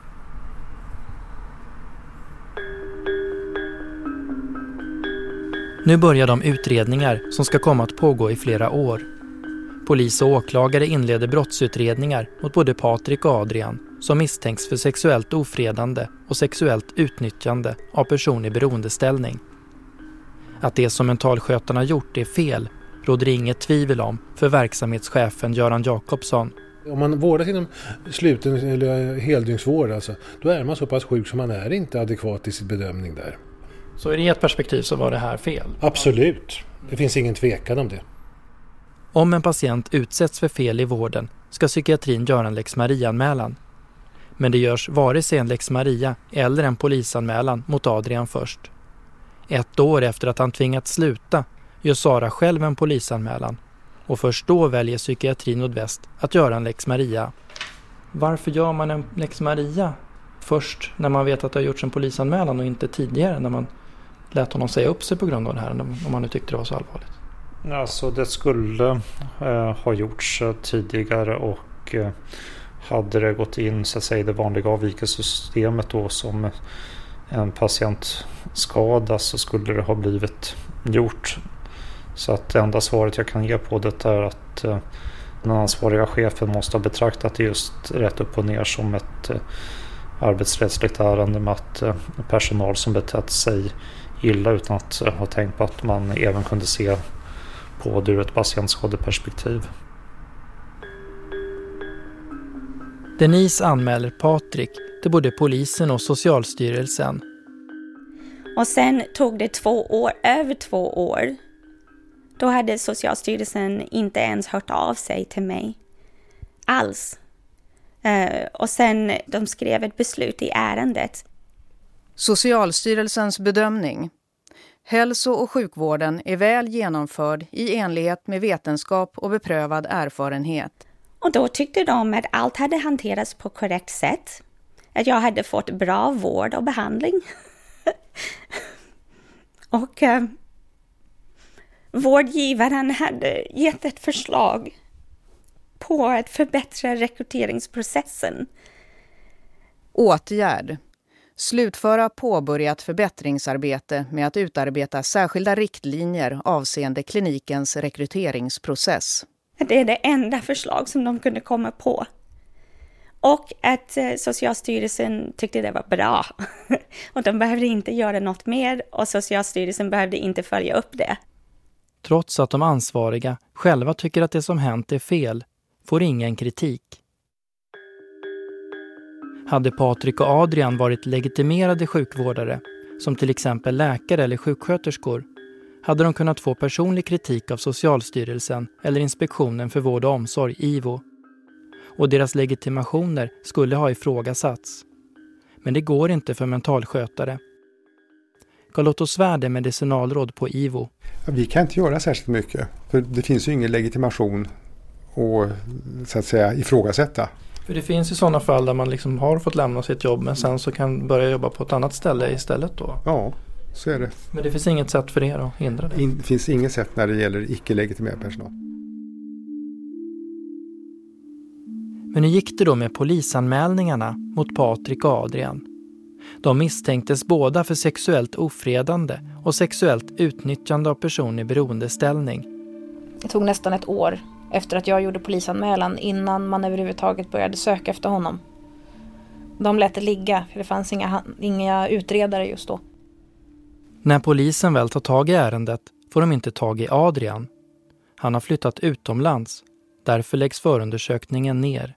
Nu börjar de utredningar som ska komma att pågå i flera år. Polis och åklagare inleder brottsutredningar mot både Patrik och Adrian som misstänks för sexuellt ofredande och sexuellt utnyttjande av person i beroendeställning. Att det som mentalskötarna gjort är fel råder inget tvivel om för verksamhetschefen Göran Jakobsson. Om man vårdas inom sluten eller heldygnsvård alltså, då är man så pass sjuk som man är inte adekvat i sin bedömning där. Så i ert perspektiv så var det här fel? Absolut. Det finns ingen tvekan om det. Om en patient utsätts för fel i vården ska psykiatrin göra en lex Maria-anmälan. Men det görs vare sig en lex Maria eller en polisanmälan mot Adrian först. Ett år efter att han tvingats sluta gör Sara själv en polisanmälan och först då väljer psykiatrin Nordväst att göra en lex Maria. Varför gör man en lex Maria först när man vet att det har gjorts en polisanmälan och inte tidigare när man lät honom säga upp sig på grund av det här om man nu tyckte det var så allvarligt? Alltså det skulle eh, ha gjorts eh, tidigare och eh, hade det gått in så att säga, det vanliga avvikelsesystemet då som en patient skadas så skulle det ha blivit gjort. Så att det enda svaret jag kan ge på det är att eh, den ansvariga chefen måste ha betraktat det just rätt upp och ner som ett eh, arbetsrättsligt ärende med att eh, personal som betett sig illa utan att ha tänkt på att man även kunde se på det ur ett patientskadeperspektiv. Denise anmäler Patrik till både polisen och Socialstyrelsen. Och sen tog det två år, över två år. Då hade Socialstyrelsen inte ens hört av sig till mig. Alls. Uh, och sen de skrev ett beslut i ärendet. Socialstyrelsens bedömning Hälso- och sjukvården är väl genomförd i enlighet med vetenskap och beprövad erfarenhet. Och då tyckte de att allt hade hanterats på korrekt sätt. Att jag hade fått bra vård och behandling. och eh, vårdgivaren hade gett ett förslag på att förbättra rekryteringsprocessen. Åtgärd slutföra påbörjat förbättringsarbete med att utarbeta särskilda riktlinjer avseende klinikens rekryteringsprocess. Det är det enda förslag som de kunde komma på. Och att eh, Socialstyrelsen tyckte det var bra. och de behövde inte göra något mer och Socialstyrelsen behövde inte följa upp det. Trots att de ansvariga själva tycker att det som hänt är fel får ingen kritik. Hade Patrik och Adrian varit legitimerade sjukvårdare, som till exempel läkare eller sjuksköterskor, hade de kunnat få personlig kritik av Socialstyrelsen eller Inspektionen för vård och omsorg, IVO. Och deras legitimationer skulle ha ifrågasatts. Men det går inte för mentalskötare. Carl-Otto Svärd är medicinalråd på IVO. Vi kan inte göra särskilt mycket, för det finns ju ingen legitimation att så att säga ifrågasätta. För det finns ju sådana fall där man liksom har fått lämna sitt jobb men sen så kan börja jobba på ett annat ställe istället då? Ja, så är det. Men det finns inget sätt för er att hindra det? det finns inget sätt när det gäller icke-legitimerad personal. Men hur gick det då med polisanmälningarna mot Patrik och Adrian? De misstänktes båda för sexuellt ofredande och sexuellt utnyttjande av person i beroendeställning. Det tog nästan ett år efter att jag gjorde polisanmälan innan man överhuvudtaget började söka efter honom. De lät det ligga för det fanns inga, inga utredare just då. När polisen väl tar tag i ärendet får de inte tag i Adrian. Han har flyttat utomlands Därför läggs förundersökningen ner.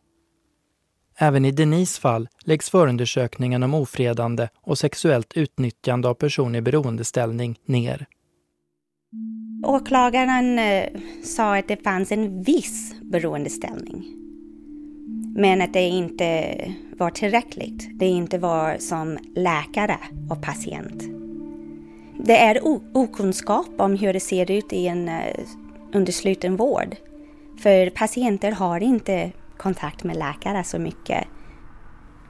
Även i Denis fall läggs förundersökningen om ofredande och sexuellt utnyttjande av person i beroendeställning ner. Åklagaren eh, sa att det fanns en viss beroendeställning. Men att det inte var tillräckligt. Det inte var som läkare och patient. Det är okunskap om hur det ser ut i en uh, undersluten vård. För patienter har inte kontakt med läkare så mycket.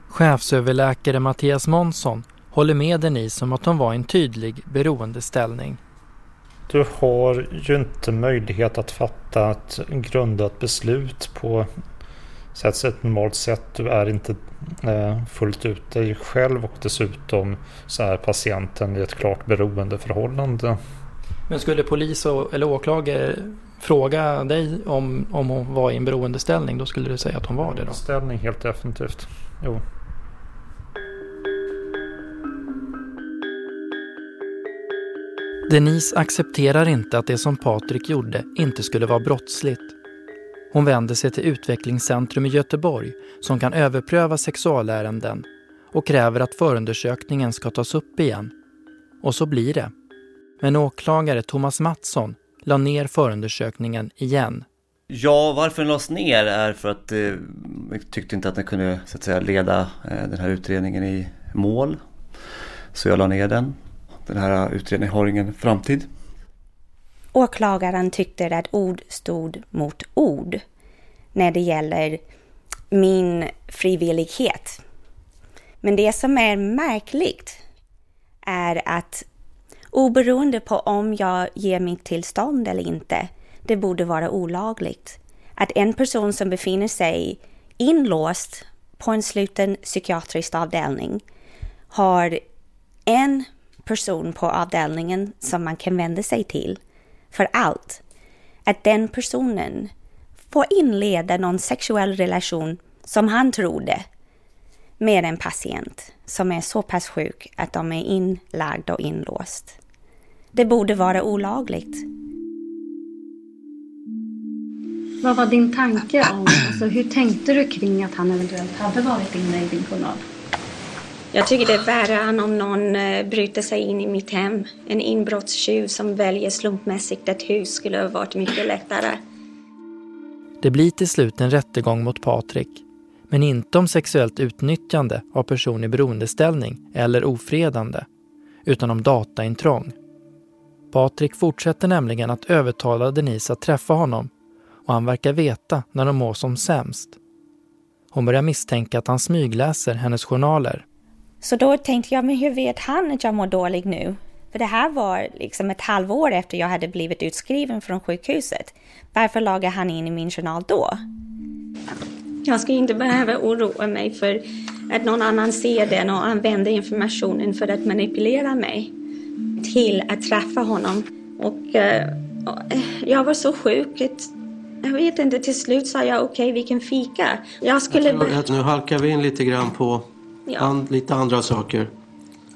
Chefsöverläkare Mattias Månsson håller med Denise om att hon var i en tydlig beroendeställning. Du har ju inte möjlighet att fatta ett grundat beslut på så ett normalt sätt. Du är inte eh, fullt ut dig själv och dessutom så är patienten i ett klart beroendeförhållande. Men skulle polis och, eller åklagare fråga dig om, om hon var i en beroendeställning, då skulle du säga att hon var det då? Ställning helt definitivt. Jo. Denise accepterar inte att det som Patrik gjorde inte skulle vara brottsligt. Hon vänder sig till Utvecklingscentrum i Göteborg som kan överpröva sexualärenden och kräver att förundersökningen ska tas upp igen. Och så blir det. Men åklagare Thomas Mattsson la ner förundersökningen igen. Ja, varför den lades ner är för att eh, vi tyckte inte att den kunde så att säga, leda eh, den här utredningen i mål. Så jag la ner den. Den här utredningen har ingen framtid. Åklagaren tyckte att ord stod mot ord när det gäller min frivillighet. Men det som är märkligt är att oberoende på om jag ger mitt tillstånd eller inte, det borde vara olagligt. Att en person som befinner sig inlåst på en sluten psykiatrisk avdelning har en person på avdelningen som man kan vända sig till för allt. Att den personen får inleda någon sexuell relation som han trodde med en patient som är så pass sjuk att de är inlagd och inlåst. Det borde vara olagligt. Vad var din tanke om, alltså hur tänkte du kring att han eventuellt hade varit inne i din journal? Jag tycker det är värre än om någon eh, bryter sig in i mitt hem. En inbrottstjuv som väljer slumpmässigt ett hus skulle ha varit mycket lättare. Det blir till slut en rättegång mot Patrik. Men inte om sexuellt utnyttjande av person i beroendeställning eller ofredande, utan om dataintrång. Patrik fortsätter nämligen att övertala Denise att träffa honom och han verkar veta när de mår som sämst. Hon börjar misstänka att han smygläser hennes journaler. Så då tänkte jag, men hur vet han att jag mår dåligt nu? För det här var liksom ett halvår efter jag hade blivit utskriven från sjukhuset. Varför lagar han in i min journal då? Jag ska inte behöva oroa mig för att någon annan ser den och använder informationen för att manipulera mig till att träffa honom. Och uh, jag var så sjuk att jag vet inte, till slut sa jag okej, okay, vi kan fika. Jag skulle... Jag tror att nu halkar vi in lite grann på ja. an, lite andra saker.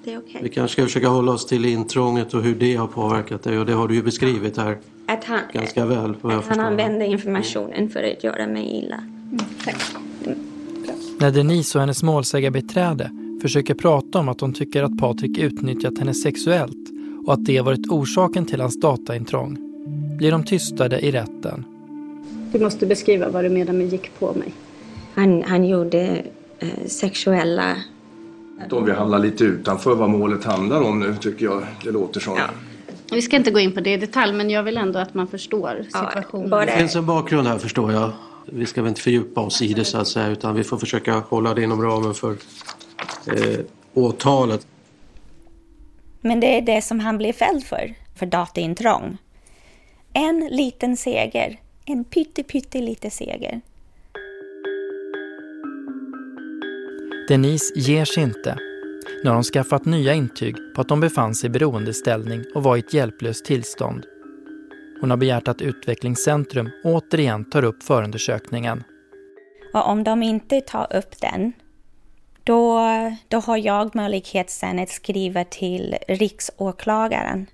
Det är okay. Vi kanske ska försöka hålla oss till intrånget och hur det har påverkat dig och det har du ju beskrivit här att han, ganska väl. Att han använde informationen för att göra mig illa. Mm. Mm. När Denise och hennes målsägarbiträde försöker prata om att hon tycker att Patrik utnyttjat henne sexuellt och att det varit orsaken till hans dataintrång blir de tystade i rätten. Du måste beskriva vad du menar med gick på mig. Han, han gjorde eh, sexuella... Om vi hamnar lite utanför vad målet handlar om nu tycker jag det låter som. Ja. Vi ska inte gå in på det i detalj men jag vill ändå att man förstår situationen. Ja, det finns en bakgrund här förstår jag. Vi ska väl inte fördjupa oss i det så att säga utan vi får försöka hålla det inom ramen för eh, åtalet. Men det är det som han blir fälld för, för dataintrång. En liten seger, en pytte pytte lite seger. Denise ger sig inte. Nu har hon skaffat nya intyg på att de befann sig i beroendeställning och var i ett hjälplöst tillstånd. Hon har begärt att Utvecklingscentrum återigen tar upp förundersökningen. Och om de inte tar upp den, då, då har jag möjlighet sen att skriva till riksåklagaren.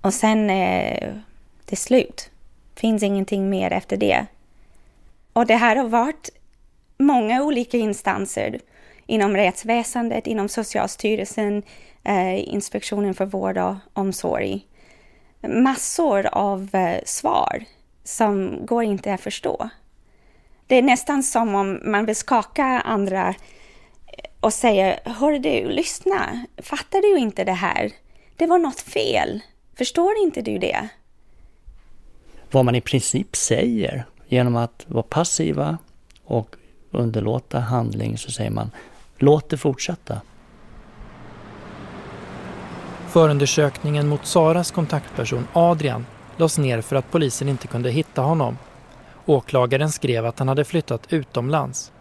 Och sen eh, är det slut. Finns ingenting mer efter det. Och det här har varit många olika instanser inom rättsväsendet, inom Socialstyrelsen, eh, Inspektionen för vård och omsorg. Massor av eh, svar som går inte att förstå. Det är nästan som om man vill skaka andra eh, och säga, hör du, lyssna, fattar du inte det här? Det var något fel. Förstår inte du det? Vad man i princip säger genom att vara passiva och underlåta handling så säger man låt det fortsätta. Förundersökningen mot Saras kontaktperson Adrian lades ner för att polisen inte kunde hitta honom. Åklagaren skrev att han hade flyttat utomlands.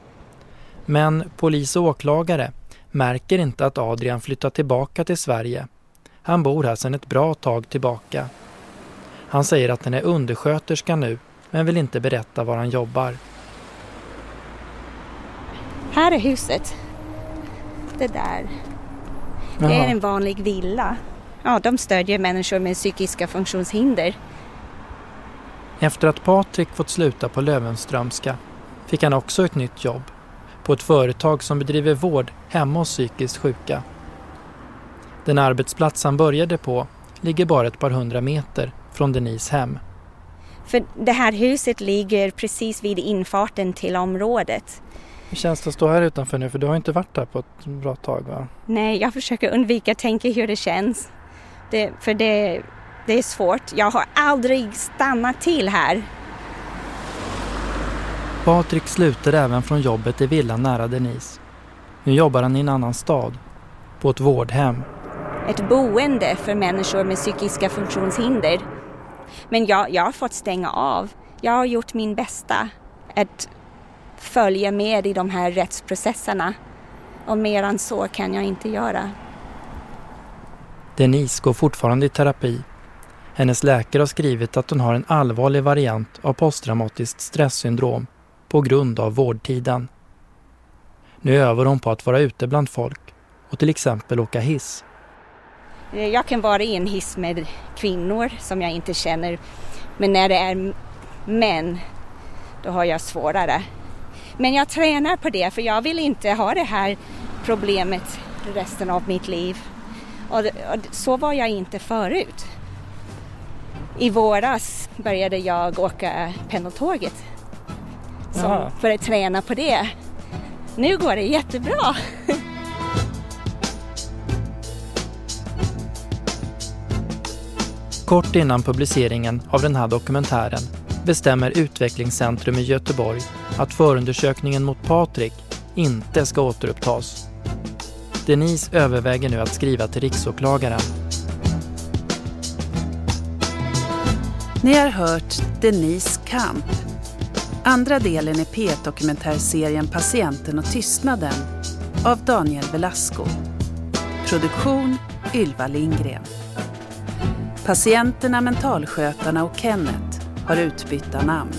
Men polis och åklagare märker inte att Adrian flyttat tillbaka till Sverige. Han bor här sedan ett bra tag tillbaka. Han säger att han är undersköterska nu men vill inte berätta var han jobbar. Här är huset. Det där. Det är en vanlig villa. Ja, de stödjer människor med psykiska funktionshinder. Efter att Patrik fått sluta på Lövenströmska fick han också ett nytt jobb på ett företag som bedriver vård hemma hos psykiskt sjuka. Den arbetsplats han började på ligger bara ett par hundra meter från Denise hem. För det här huset ligger precis vid infarten till området. Hur känns det att stå här utanför nu? För du har inte varit där på ett bra tag va? Nej, jag försöker undvika att tänka hur det känns. Det, för det, det är svårt. Jag har aldrig stannat till här. Patrik slutade även från jobbet i villan nära Denise. Nu jobbar han i en annan stad, på ett vårdhem. Ett boende för människor med psykiska funktionshinder. Men jag, jag har fått stänga av. Jag har gjort min bästa att följa med i de här rättsprocesserna. Och mer än så kan jag inte göra. Denise går fortfarande i terapi. Hennes läkare har skrivit att hon har en allvarlig variant av posttraumatiskt stresssyndrom på grund av vårdtiden. Nu övar hon på att vara ute bland folk och till exempel åka hiss. Jag kan vara i en hiss med kvinnor som jag inte känner. Men när det är män, då har jag svårare. Men jag tränar på det för jag vill inte ha det här problemet resten av mitt liv. Och, och så var jag inte förut. I våras började jag åka pendeltåget som, för att träna på det. Nu går det jättebra. Kort innan publiceringen av den här dokumentären bestämmer Utvecklingscentrum i Göteborg att förundersökningen mot Patrik inte ska återupptas. Denise överväger nu att skriva till riksåklagaren. Ni har hört Denise Kamp. Andra delen i P1-dokumentärserien Patienten och tystnaden av Daniel Velasco. Produktion Ylva Lindgren. Patienterna, mentalskötarna och Kenneth har utbytta namn.